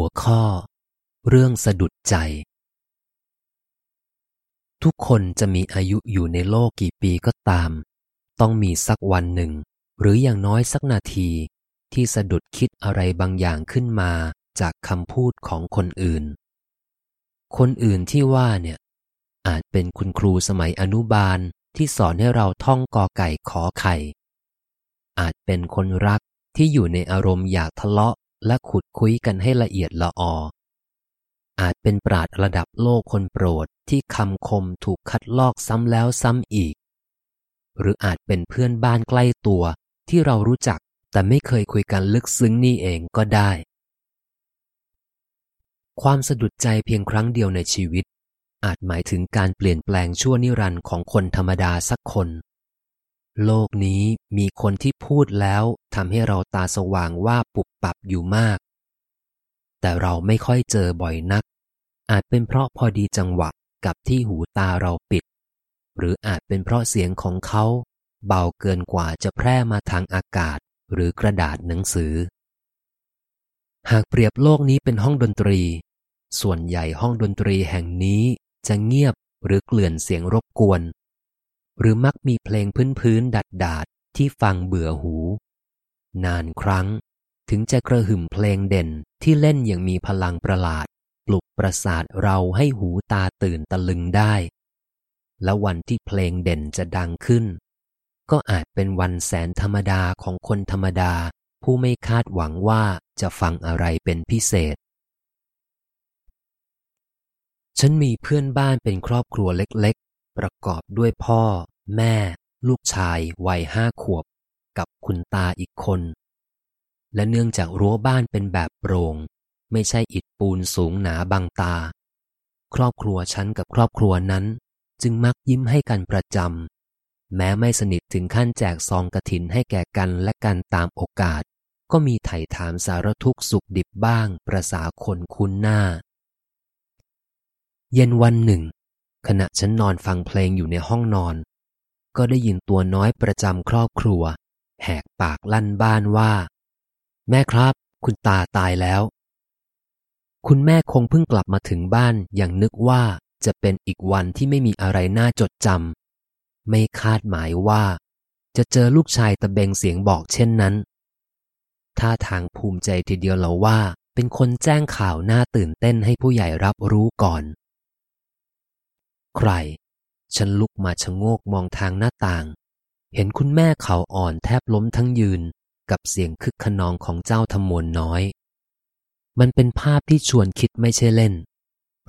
หัวข้อ เรื่องสะดุดใจ ทุกคนจะมีอายุอยู่ในโลกกี่ปีก็ตาม ต้องมีสักวันหนึ่ง หรืออย่างน้อยสักนาที ที่สะดุดคิดอะไรบางอย่างขึ้นมาจากคำพูดของคนอื่น คนอื่นที่ว่าเนี่ย อาจเป็นคุณครูสมัยอนุบาลที่สอนให้เราท่องกอไก่ขอไข่ อาจเป็นคนรักที่อยู่ในอารมณ์อยากทะเลาะ และขุดคุยกันให้ละเอียดละออ อาจเป็นปราดระดับโลกคนโปรดที่คำคมถูกคัดลอกซ้ำแล้วซ้ำอีก หรืออาจเป็นเพื่อนบ้านใกล้ตัวที่เรารู้จักแต่ไม่เคยคุยกันลึกซึ้งนี่เองก็ได้ ความสะดุดใจเพียงครั้งเดียวในชีวิต อาจหมายถึงการเปลี่ยนแปลงชั่วนิรันดร์ของคนธรรมดาสักคน โลกนี้มีคนที่พูดแล้วทำให้เราตาสว่างว่าปุบปับอยู่มาก แต่เราไม่ค่อยเจอบ่อยนัก อาจเป็นเพราะพอดีจังหวะกับที่หูตาเราปิด หรืออาจเป็นเพราะเสียงของเขา เบาเกินกว่าจะแพร่มาทางอากาศหรือกระดาษหนังสือ หากเปรียบโลกนี้เป็นห้องดนตรี ส่วนใหญ่ห้องดนตรีแห่งนี้จะเงียบหรือเกลื่อนเสียงรบกวน หรือมักมีเพลงพื้นๆดัดดาดที่ฟังเบื่อหู นานครั้งถึงจะกระหึ่มเพลงเด่นที่เล่นอย่างมีพลังประหลาด ปลุกประสาทเราให้หูตาตื่นตะลึงได้ และวันที่เพลงเด่นจะดังขึ้น ก็อาจเป็นวันแสนธรรมดาของคนธรรมดา ผู้ไม่คาดหวังว่าจะฟังอะไรเป็นพิเศษ ฉันมีเพื่อนบ้านเป็นครอบครัวเล็กๆ ประกอบด้วยพ่อ แม่ ลูกชายวัยห้าขวบ กับคุณตาอีกคน และเนื่องจากรั้วบ้านเป็นแบบโปร่ง ไม่ใช่อิฐปูนสูงหนาบังตา ครอบครัวฉันกับครอบครัวนั้น จึงมักยิ้มให้กันประจำแม้ไม่สนิทถึงขั้นแจกซองกระถินให้แก่กันและกันตามโอกาส ก็มีไถ่ถามสารทุกข์สุขดิบบ้างประสาคนคุ้นหน้า เย็นวันหนึ่ง ขณะฉันนอนฟังเพลงอยู่ในห้องนอน ก็ได้ยินตัวน้อยประจำครอบครัว แหกปากลั่นบ้านว่า แม่ครับ คุณตาตายแล้ว คุณแม่คงเพิ่งกลับมาถึงบ้านอย่างนึกว่าจะเป็นอีกวันที่ไม่มีอะไรน่าจดจำไม่คาดหมายว่า จะเจอลูกชายตะเบงเสียงบอกเช่นนั้นท่าทางภูมิใจทีเดียวเราว่า เป็นคนแจ้งข่าวน่าตื่นเต้นให้ผู้ใหญ่รับรู้ก่อน ใคร ฉันลุกมาชะโงกมองทางหน้าต่าง เห็นคุณแม่เขาอ่อนแทบล้มทั้งยืนกับเสียงคึกขนองของเจ้าทมวลน้อย มันเป็นภาพที่ชวนคิดไม่ใช่เล่น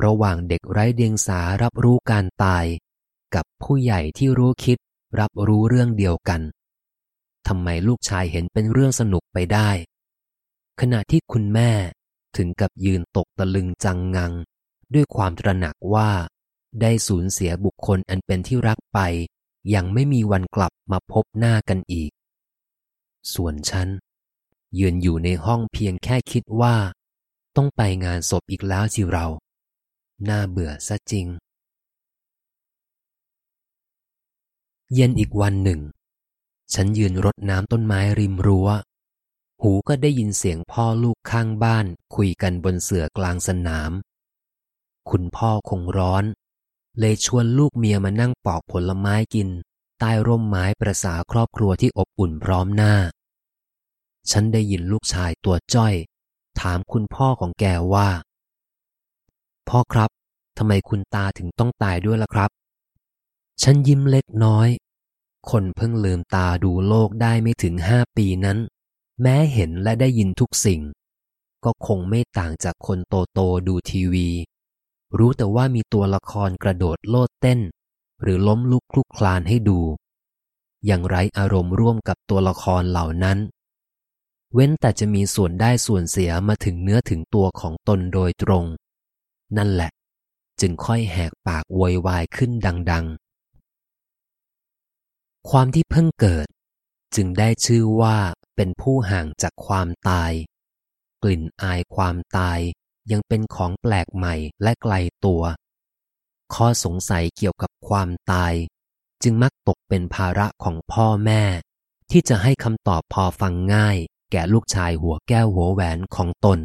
ระหว่างเด็กไร้เดียงสารับรู้การตาย กับผู้ใหญ่ที่รู้คิดรับรู้เรื่องเดียวกันทำไมลูกชายเห็นเป็นเรื่องสนุกไปได้ ขณะที่คุณแม่ถึงกับยืนตกตะลึงจังงัง ด้วยความตระหนักว่า ได้สูญเสียบุคคลอันเป็นที่รักไป ยังไม่มีวันกลับมาพบหน้ากันอีก ส่วนฉัน ยืนอยู่ในห้องเพียงแค่คิดว่า ต้องไปงานศพอีกแล้วสิเรา น่าเบื่อซะจริง เย็นอีกวันหนึ่ง ฉันยืนรดน้ำต้นไม้ริมรัว้ว หูก็ได้ยินเสียงพ่อลูกข้างบ้านคุยกันบนเสื่อกลางสนามคุณพ่อคงร้อน เลยชวนลูกเมียมานั่งปอกผลไม้กิน ใต้ร่มไม้ประสาครอบครัวที่อบอุ่นพร้อมหน้า ฉันได้ยินลูกชายตัวจ้อย ถามคุณพ่อของแกว่า พ่อครับทำไมคุณตาถึงต้องตายด้วยล่ะครับ ฉันยิ้มเล็กน้อย คนเพิ่งลืมตาดูโลกได้ไม่ถึงห้าปีนั้น แม้เห็นและได้ยินทุกสิ่ง ก็คงไม่ต่างจากคนโตโตดูทีวี รู้แต่ว่ามีตัวละครกระโดดโลดเต้น หรือล้มลุกคลุกคลานให้ดู อย่างไรอารมณ์ร่วมกับตัวละครเหล่านั้น เว้นแต่จะมีส่วนได้ส่วนเสียมาถึงเนื้อถึงตัวของตนโดยตรง นั่นแหละ จึงค่อยแหกปากโวยวายขึ้นดัง ๆ ความที่เพิ่งเกิด จึงได้ชื่อว่าเป็นผู้ห่างจากความตาย กลิ่นอายความตาย ยังเป็นของแปลกใหม่และไกลตัว ข้อสงสัยเกี่ยวกับความตาย จึงมักตกเป็นภาระของพ่อแม่ ที่จะให้คำตอบพอฟังง่าย แก่ลูกชายหัวแก้วหัวแหวนของตน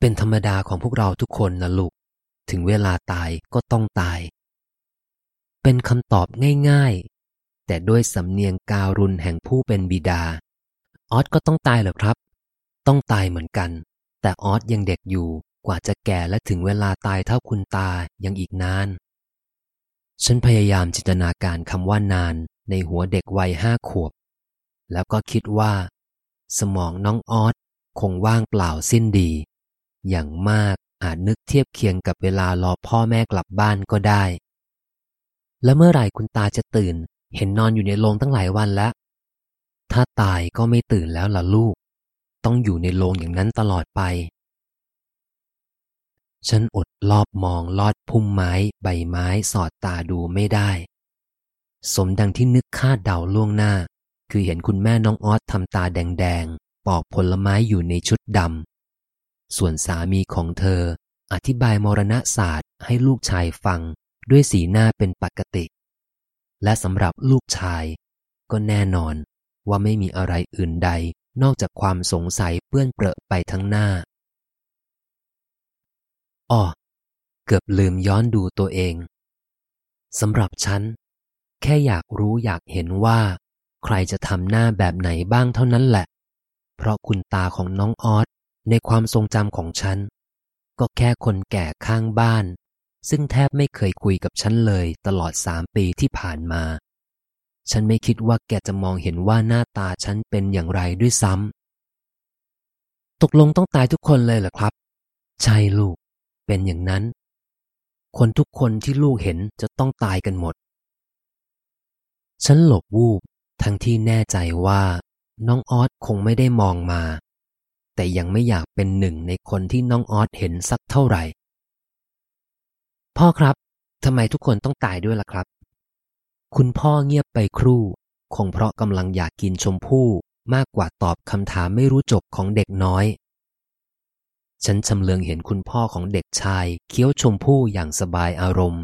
เป็นธรรมดาของพวกเราทุกคนนะลูก ถึงเวลาตายก็ต้องตาย เป็นคำตอบง่ายๆแต่ด้วยสำเนียงการุณแห่งผู้เป็นบิดา ออสก็ต้องตายเหรอครับ ต้องตายเหมือนกัน แต่ออสยังเด็กอยู่กว่าจะแก่และถึงเวลาตายเท่าคุณตายังอีกนาน ฉันพยายามจินตนาการคำว่านานในหัวเด็กวัยห้าขวบ แล้วก็คิดว่า สมองน้องออสคงว่างเปล่าสิ้นดี อย่างมากอาจนึกเทียบเคียงกับเวลารอพ่อแม่กลับบ้านก็ได้ แล้วเมื่อไหร่คุณตาจะตื่น เห็นนอนอยู่ในโรงตั้งหลายวันแล้ว ถ้าตายก็ไม่ตื่นแล้วล่ะลูก ต้องอยู่ในโรงอย่างนั้นตลอดไป ฉันอดรอบมองลอดพุ่มไม้ ใบไม้สอดตาดูไม่ได้ สมดังที่นึกคาดเดาล่วงหน้า คือเห็นคุณแม่น้องออสทำตาแดงๆ ปอกผลไม้อยู่ในชุดดำ ส่วนสามีของเธอ อธิบายมรณศาสตร์ให้ลูกชายฟังด้วยสีหน้าเป็นปกติ และสำหรับลูกชาย ก็แน่นอนว่าไม่มีอะไรอื่นใด นอกจากความสงสัยเปื้อนเปรอะไปทั้งหน้าอ้อเกือบลืมย้อนดูตัวเองสำหรับฉัน แค่อยากรู้อยากเห็นว่า ใครจะทำหน้าแบบไหนบ้างเท่านั้นแหละ เพราะคุณตาของน้องออสในความทรงจำของฉัน ก็แค่คนแก่ข้างบ้าน ซึ่งแทบไม่เคยคุยกับฉันเลยตลอดสามปีที่ผ่านมา ฉันไม่คิดว่าแกจะมองเห็นว่าหน้าตาฉันเป็นอย่างไรด้วยซ้ำ ตกลงต้องตายทุกคนเลยเหรอครับ ใช่ลูก เป็นอย่างนั้น คนทุกคนที่ลูกเห็นจะต้องตายกันหมด ฉันหลบวูบ ทั้งที่แน่ใจว่า น้องออสคงไม่ได้มองมา แต่ยังไม่อยากเป็นหนึ่งในคนที่น้องออสเห็นสักเท่าไหร่ พ่อครับทำไมทุกคนต้องตายด้วยล่ะครับ คุณพ่อเงียบไปครู่ คงเพราะกำลังอยากกินชมพู่มากกว่าตอบคำถามไม่รู้จบของเด็กน้อย ฉันชำเลืองเห็นคุณพ่อของเด็กชาย เคี้ยวชมพู่อย่างสบายอารมณ์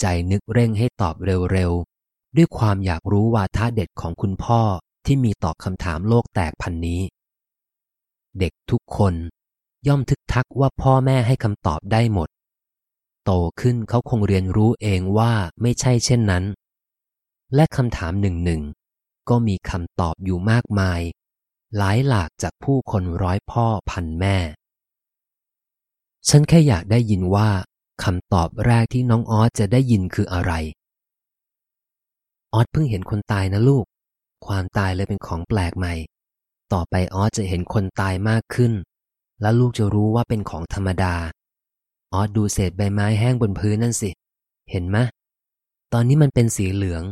ใจนึกเร่งให้ตอบเร็วๆ ด้วยความอยากรู้วาทะเด็ดของคุณพ่อที่มีตอบคำถามโลกแตกพันนี้ เด็กทุกคนย่อมทึกทักว่าพ่อแม่ให้คำตอบได้หมด โตขึ้นเขาคงเรียนรู้เองว่าไม่ใช่เช่นนั้น และคำถามหนึ่งหนึ่งก็มีคำตอบอยู่มากมาย หลายหลากจากผู้คนร้อยพ่อพันแม่ ฉันแค่อยากได้ยินว่าคำตอบแรกที่น้องออสจะได้ยินคืออะไร ออสเพิ่งเห็นคนตายนะลูก ความตายเลยเป็นของแปลกใหม่ ต่อไปออสจะเห็นคนตายมากขึ้น แล้วลูกจะรู้ว่าเป็นของธรรมดา ออสดูเศษใบไม้แห้งบนพื้นนั่นสิ เห็นไหมตอนนี้มันเป็นสีเหลือง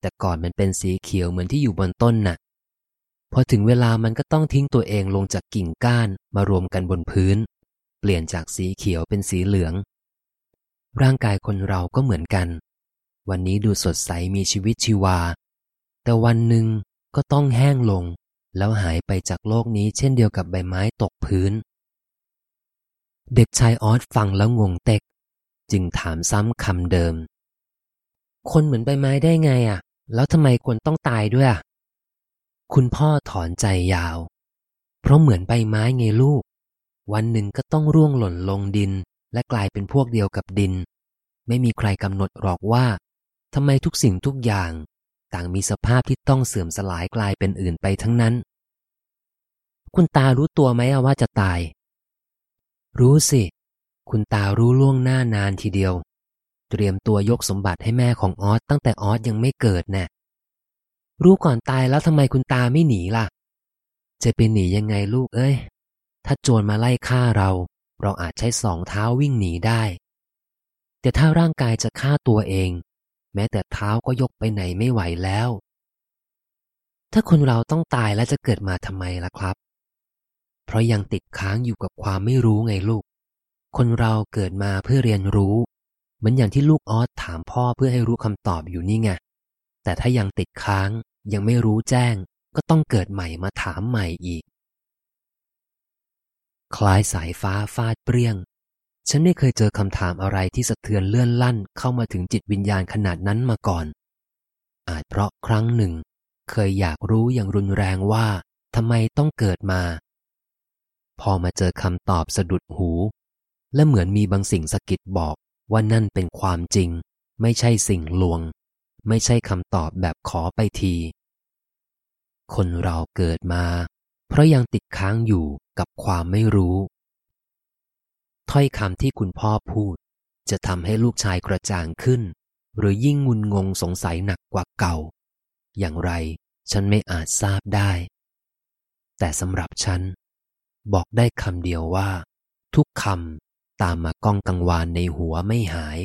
แต่ก่อนมันเป็นสีเขียวเหมือนที่อยู่บนต้นน่ะ พอถึงเวลามันก็ต้องทิ้งตัวเองลงจากกิ่งก้านมารวมกันบนพื้น เปลี่ยนจากสีเขียวเป็นสีเหลือง ร่างกายคนเราก็เหมือนกัน วันนี้ดูสดใสมีชีวิตชีวา แต่วันหนึ่งก็ต้องแห้งลง แล้วหายไปจากโลกนี้เช่นเดียวกับใบไม้ตกพื้น เด็กชายออสฟังแล้วงงเต็ก จึงถามซ้ำคำเดิม คนเหมือนใบไม้ได้ไงอะ แล้วทำไมควรต้องตายด้วยอะ คุณพ่อถอนใจยาว เพราะเหมือนใบไม้ไงลูก วันหนึ่งก็ต้องร่วงหล่นลงดิน และกลายเป็นพวกเดียวกับดิน ไม่มีใครกำหนดหรอกว่าทำไมทุกสิ่งทุกอย่าง ต่างมีสภาพที่ต้องเสื่อมสลายกลายเป็นอื่นไปทั้งนั้น คุณตารู้ตัวไหมว่าจะตาย รู้สิ คุณตารู้ล่วงหน้านานทีเดียว เตรียมตัวยกสมบัติให้แม่ของออสตั้งแต่ออสยังไม่เกิดแน่รู้ก่อนตายแล้วทำไมคุณตาไม่หนีล่ะ จะไปหนียังไงลูกเอ้ย ถ้าโจรมาไล่ฆ่าเรา เราอาจใช้สองเท้าวิ่งหนีได้ แต่ถ้าร่างกายจะฆ่าตัวเอง แม้แต่เท้าก็ยกไปไหนไม่ไหวแล้ว ถ้าคนเราต้องตายแล้วจะเกิดมาทำไมล่ะครับ เพราะยังติดค้างอยู่กับความไม่รู้ไงลูก คนเราเกิดมาเพื่อเรียนรู้ เหมือนอย่างที่ลูกออสถามพ่อเพื่อให้รู้คำตอบอยู่นี่ไง แต่ถ้ายังติดค้างยังไม่รู้แจ้ง ก็ต้องเกิดใหม่มาถามใหม่อีก คล้ายสายฟ้าฟาดเปรี้ยง ฉันไม่เคยเจอคำถามอะไรที่สะเทือนเลื่อนลั่นเข้ามาถึงจิตวิญญาณขนาดนั้นมาก่อน อาจเพราะครั้งหนึ่ง เคยอยากรู้อย่างรุนแรงว่าทำไมต้องเกิดมา พอมาเจอคำตอบสะดุดหู และเหมือนมีบางสิ่งสะกิดบอกว่านั่นเป็นความจริง ไม่ใช่สิ่งลวง ไม่ใช่คำตอบแบบขอไปที คนเราเกิดมา เพราะยังติดค้างอยู่กับความไม่รู้ ถ้อยคำที่คุณพ่อพูด จะทำให้ลูกชายกระจ่างขึ้น หรือยิ่งงุนงงสงสัยหนักกว่าเก่า อย่างไรฉันไม่อาจทราบได้ แต่สำหรับฉัน บอกได้คำเดียวว่า ทุกคำตามมาก้องกังวานในหัวไม่หาย